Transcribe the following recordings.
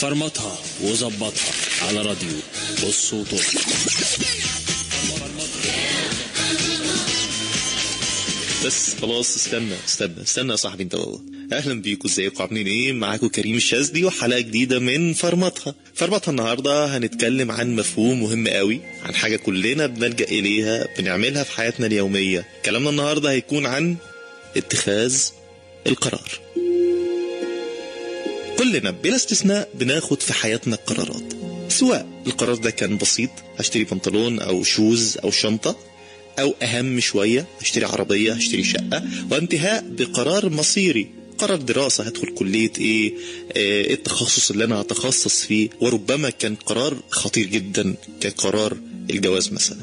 فرمطها وظبطها على راديو بص بس خلاص استنى استنى استنى يا صاحبي انت. والله أهلا بيكم ازيكم عاملين إيه؟ معاكم كريم الشاذلي وحلقة جديدة من فرمطها فرمطها النهارده هنتكلم عن مفهوم مهم قوي عن حاجة كلنا بنلجأ إليها بنعملها في حياتنا اليومية. كلامنا النهارده هيكون عن اتخاذ القرار. كلنا بلا استثناء بناخد في حياتنا قرارات. سواء القرار ده كان بسيط هشتري بنطلون أو شوز أو شنطة أو أهم شوية هشتري عربية هشتري شقة وانتهاء بقرار مصيري. قرار دراسة هدخل كلية إيه إيه التخصص اللي أنا هتخصص فيه. وربما كان قرار خطير جدا كقرار الجواز مثلا.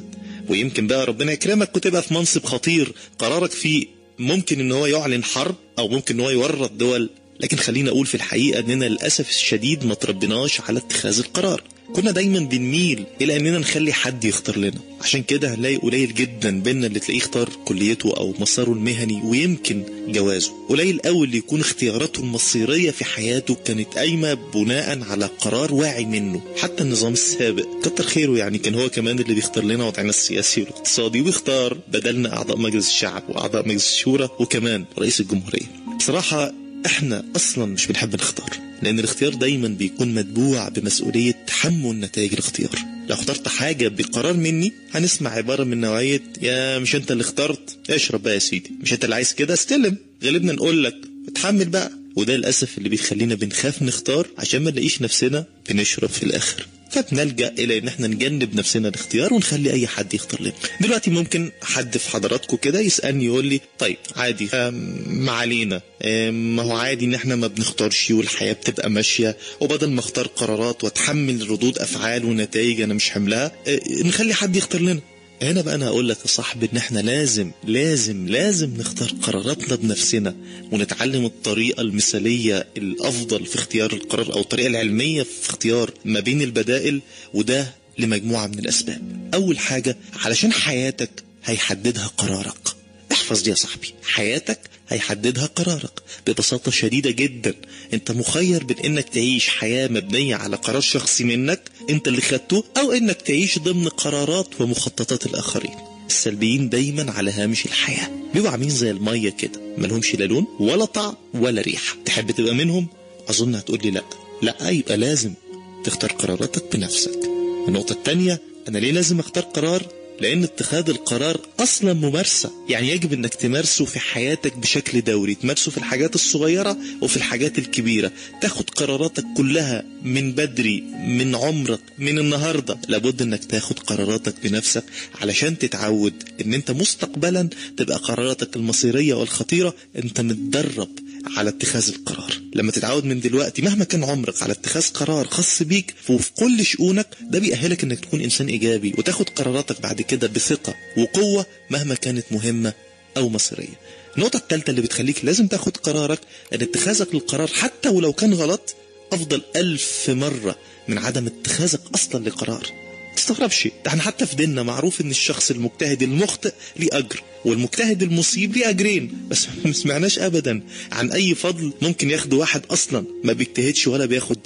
ويمكن بقى ربنا يكرمك وتبقى في منصب خطير. قرارك فيه ممكن إن هو يعلن حرب أو ممكن إن هو يورط دول لكن خلينا أقول في الحقيقة إننا للأسف الشديد ما تربناش على اتخاذ القرار. كنا دايما بنميل إلى إننا نخلي حد يختار لنا. عشان كده هنلاقي قليل جدا بينا اللي تلاقيه اختار كليته أو مساره المهني ويمكن جوازه. قليل قوي اللي يكون اختياراته المصيرية في حياته كانت قايمة بناء على قرار واعي منه. حتى النظام السابق كتر خيره يعني كان هو كمان اللي بيختار لنا وضعنا السياسي والاقتصادي ويختار بدلنا أعضاء مجلس الشعب وأعضاء مجلس الشورى وكمان رئيس الجمهورية. بصراحة إحنا أصلا مش بنحب نختار لأن الاختيار دايما بيكون متبوع بمسؤولية تحمل نتائج الاختيار. لو اخترت حاجة بقرار مني هنسمع عبارة من نوعية يا مش أنت اللي اخترت؟ اشرب بقى يا سيدي. مش أنت اللي عايز كده؟ استلم. غالبنا نقول لك اتحمل بقى. وده للأسف اللي بيخلينا بنخاف نختار عشان ما نلاقيش نفسنا بنشرب في الآخر. فبنلجا إلى إن إحنا نجنب نفسنا الاختيار ونخلي أي حد يختار لنا؟ دلوقتي ممكن حد في حضراتكم كده يسألني يقول لي طيب عادي ما علينا ما هو عادي إن إحنا ما بنختارش والحياة بتبقى ماشية وبدل ما أختار قرارات وأتحمل ردود أفعال ونتائج أنا مش حملها نخلي حد يختار لنا. هنا بقى أنا هقول لك يا صاحبي إن إحنا لازم لازم لازم نختار قراراتنا بنفسنا ونتعلم الطريقة المثالية الأفضل في اختيار القرار أو الطريقة العلمية في اختيار ما بين البدائل وده لمجموعة من الأسباب. أول حاجة علشان حياتك هيحددها قرارك. احفظ دي يا صاحبي حياتك هيحددها قرارك ببساطة شديدة جدا. انت مخير بين انك تعيش حياة مبنية على قرار شخصي منك انت اللي خدته أو انك تعيش ضمن قرارات ومخططات الآخرين. السلبيين دايما على هامش الحياة. بيبقوا عاملين زي المية كده ملهمش لا لون ولا طعم ولا ريحة. تحب تبقى منهم؟ أظن هتقول لي لأ. لأ يبقى لازم تختار قراراتك بنفسك. النقطة التانية أنا ليه لازم أختار قرار؟ لأن اتخاذ القرار أصلا ممارسة. يعني يجب أنك تمارسه في حياتك بشكل دوري تمارسه في الحاجات الصغيرة وفي الحاجات الكبيرة. تاخد قراراتك كلها من بدري من عمرك من النهاردة. لابد أنك تاخد قراراتك بنفسك علشان تتعود أن أنت مستقبلا تبقى قراراتك المصيرية والخطيرة. أنت متدرب. على اتخاذ القرار. لما تتعود من دلوقتي مهما كان عمرك على اتخاذ قرار خاص بيك وفي كل شؤونك ده بيأهلك إنك تكون إنسان إيجابي وتاخد قراراتك بعد كده بثقة وقوة مهما كانت مهمة أو مصيرية. النقطة الثالثة اللي بتخليك لازم تاخد قرارك إن اتخاذك للقرار حتى ولو كان غلط أفضل ألف مرة من عدم اتخاذك أصلا لقرار. تستغربش إحنا حتى في ديننا معروف إن الشخص المجتهد المخطئ ليه اجر والمجتهد المصيب ليه اجرين بس ما سمعناش ابدا عن أي فضل ممكن ياخده واحد أصلا ما بيجتهدش ولا بياخد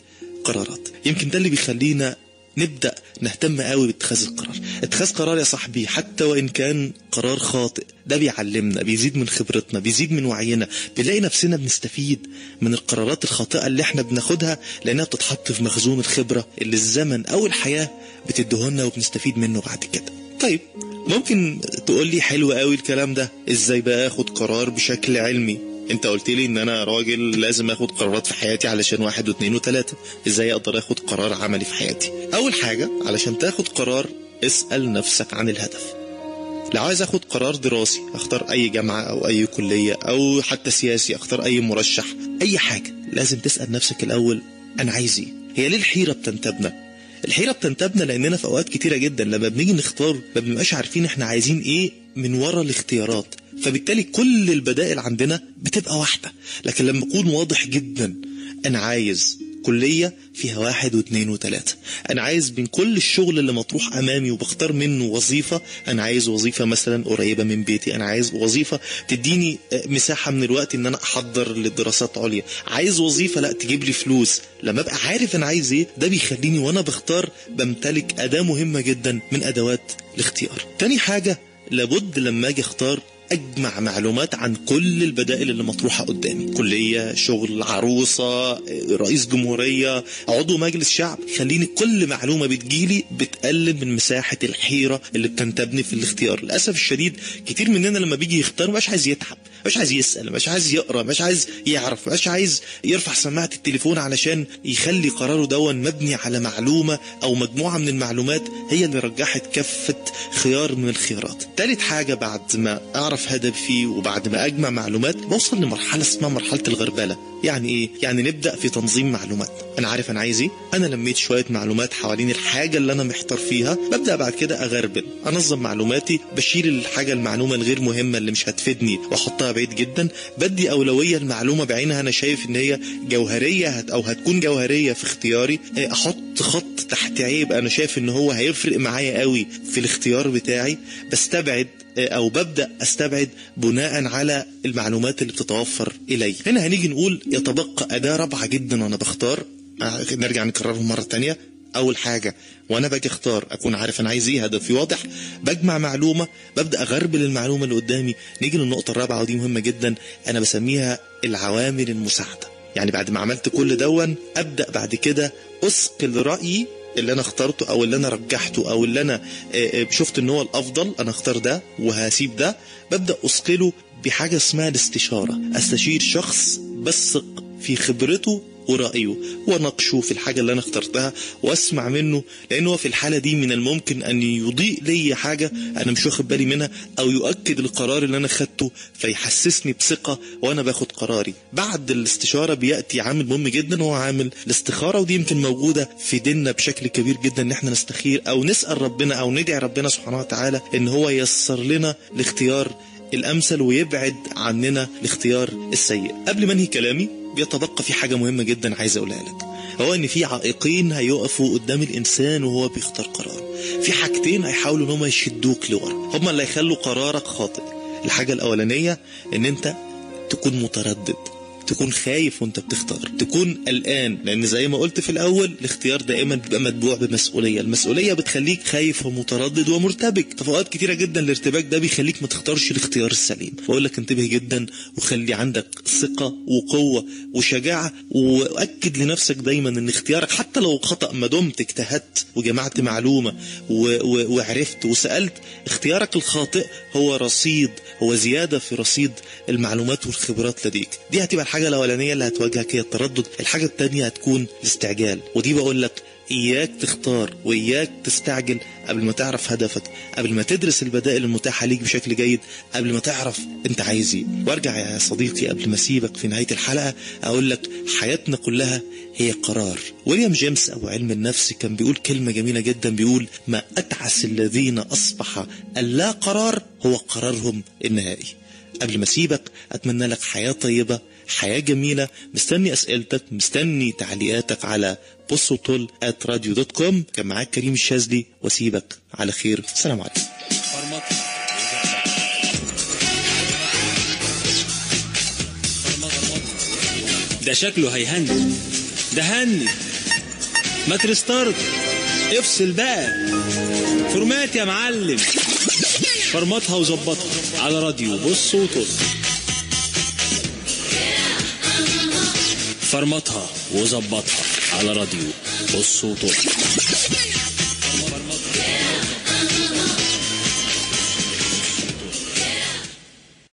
قرارات. يمكن ده اللي بيخلينا نبدأ نهتم قوي باتخاذ القرار. اتخاذ قرار يا صاحبي حتى وإن كان قرار خاطئ. ده بيعلمنا بيزيد من خبرتنا بيزيد من وعينا. بنلاقي نفسنا بنستفيد من القرارات الخاطئة اللي إحنا بناخدها لأنها بتتحط في مخزون الخبرة اللي الزمن أو الحياة بتديهولنا وبنستفيد منه بعد كده. طيب ممكن تقول لي حلو قوي الكلام ده؟ إزاي بقى آخد قرار بشكل علمي؟ انت قلت لي ان أنا راجل لازم اخد قرارات في حياتي علشان واحد واثنين وثلاثة إزاي أقدر اخد قرار عملي في حياتي؟ اول حاجة علشان تاخد قرار اسأل نفسك عن الهدف. لو عايز اخد قرار دراسي اختار اي جامعة أو اي كلية أو حتى سياسي اختار اي مرشح اي حاجة لازم تسأل نفسك الأول أنا عايز إيه؟ هي ليه الحيرة بتنتابنا؟ الحيرة بتنتابنا لأننا في أوقات كتيرة جدا لما بنيجي نختار ما بنبقاش عارفين إحنا عايزين إيه من ورا الاختيارات. فبالتالي كل البدائل عندنا بتبقى واحدة. لكن لما أكون واضح جدا أنا عايز كلية فيها واحد واثنين وثلاثة. أنا عايز من كل الشغل اللي مطروح أمامي وبختار منه وظيفة أنا عايز وظيفة مثلا قريبة من بيتي أنا عايز وظيفة تديني مساحة من الوقت إن أنا أحضر لدراسات عليا. عايز وظيفة لأ تجيب لي فلوس. لما أبقى عارف أنا عايز إيه ده بيخليني وأنا بختار بمتلك أداة مهمة جدا من أدوات الاختيار. تاني حاجة لابد لما أجي أختار أجمع معلومات عن كل البدائل اللي مطروحة قدامي. كلية شغل عروسة رئيس جمهورية عضو مجلس شعب. خليني كل معلومة بتجيلي بتقلل من مساحة الحيرة اللي بتنتابني في الاختيار. للأسف الشديد كتير مننا لما بيجي يختار مش عايز يتعب مش عايز يسأل مش عايز يقرأ مش عايز يعرف مش عايز يرفع سماعة التليفون علشان يخلي قراره دون مبني على معلومة أو مجموعة من المعلومات هي اللي رجحت كفه خيار من الخيارات. تالت حاجة بعد ما أعرف أعرف هدفي وبعد ما أجمع معلومات بوصل لمرحلة اسمها مرحلة الغربلة. يعني إيه؟ يعني نبدأ في تنظيم معلومات. أنا عارف أنا عايز إيه؟ أنا لميت شوية معلومات حوالين الحاجة اللي أنا محتار فيها ببدأ بعد كده أغربل. أنظم معلوماتي بشيل الحاجة المعلومة الغير مهمة اللي مش هتفيدني وأحطها بعيد جدا. بدي أولوية المعلومة بعينها أنا شايف إن هي جوهرية أو هتكون جوهرية في اختياري. أحط خط تحت عيب. أنا شايف إن هو هيفرق معايا قوي في الاختيار بتاعي. بستبعد أو ببدأ أستبعد بناء على المعلومات اللي بتتوفر إلي. هنا هنيجي نقول يتبقى أداة رابعة جدا وأنا بختار. نرجع نكررهم مرة تانية. أول حاجة وأنا باجي أختار أكون عارف أنا عايز إيه هدفي واضح. بجمع معلومة ببدأ اغربل المعلومه اللي قدامي. نيجي للنقطة الرابعة ودي مهمة جدا. أنا بسميها العوامل المساعدة. يعني بعد ما عملت كل دون أبدأ بعد كده اثقل رايي اللي أنا اخترته أو اللي أنا رجحته أو اللي أنا شفت إن هو الأفضل أنا أختار ده وهسيب ده. ببدأ اثقله بحاجة اسمها الاستشارة أستشير شخص بثق في خبرته ورأيه وناقشه في الحاجة اللي أنا اخترتها وأسمع منه لأن هو في الحالة دي من الممكن أن يضيء لي حاجة أنا مش واخد بالي منها أو يؤكد القرار اللي أنا خدته فيحسسني بثقة وأنا باخد قراري. بعد الاستشارة بيأتي عامل مهم جدا هو عامل الاستخارة ودي يمكن موجودة في ديننا بشكل كبير جدا إن إحنا نستخير أو نسأل ربنا أو ندعي ربنا سبحانه وتعالى إن هو ييسر لنا الاختيار الأمثل ويبعد عننا الاختيار السيء. قبل ما أنهي كلامي بيتبقى في حاجة مهمة جدا عايز أقولها لك. هو إن في عائقين هيقفوا قدام الإنسان وهو بيختار قرار. في حاجتين هيحاولوا إن هم يشدوك لورا. هم اللي هيخلوا قرارك خاطئ. الحاجة الأولانية إن أنت تكون متردد. تكون خايف وانت بتختار. تكون قلقان لأن زي ما قلت في الأول الاختيار دائما بيبقى متبوع بمسؤولية. المسؤولية بتخليك خايف ومتردد ومرتبك. في كتيرة جدا الارتباك ده بيخليك ما تختارش الاختيار السليم. بقول لك انتبه جدا وخلي عندك ثقة وقوة وشجاعة وأكد لنفسك دايما إن اختيارك حتى لو خطأ ما دمت اجتهدت وجمعت معلومة و... و... وعرفت وسألت اختيارك الخاطئ هو رصيد هو زيادة في رصيد المعلومات والخبرات لديك. دي هتبقى الحاجة الأولانية اللي هتواجهك هي التردد الحاجة التانية هتكون الاستعجال. ودي بقول لك إياك تختار وإياك تستعجل قبل ما تعرف هدفك قبل ما تدرس البدائل المتاحة ليك بشكل جيد قبل ما تعرف أنت عايز إيه. وارجع يا صديقي قبل ما أسيبك في نهاية الحلقة أقول لك حياتنا كلها هي قرار. ويليام جيمس أبو علم النفس كان بيقول كلمة جميلة جدا بيقول ما أتعس الذين أصبح اللا قرار هو قرارهم النهائي. قبل ما أسيبك أتمنى لك حياة طيبة حياة جميلة. مستني أسئلتك مستني تعليقاتك على وطل at radio dot com كان معاك كريم الشاذلي. وأسيبك على خير. السلام عليكم. ده شكله هيهنج. ده هنج. ما ت restart. افصل بقى. format يا معلم. فرمطها وظبطها. على راديو بص وطل فرمطها وظبطها على راديو بص وطل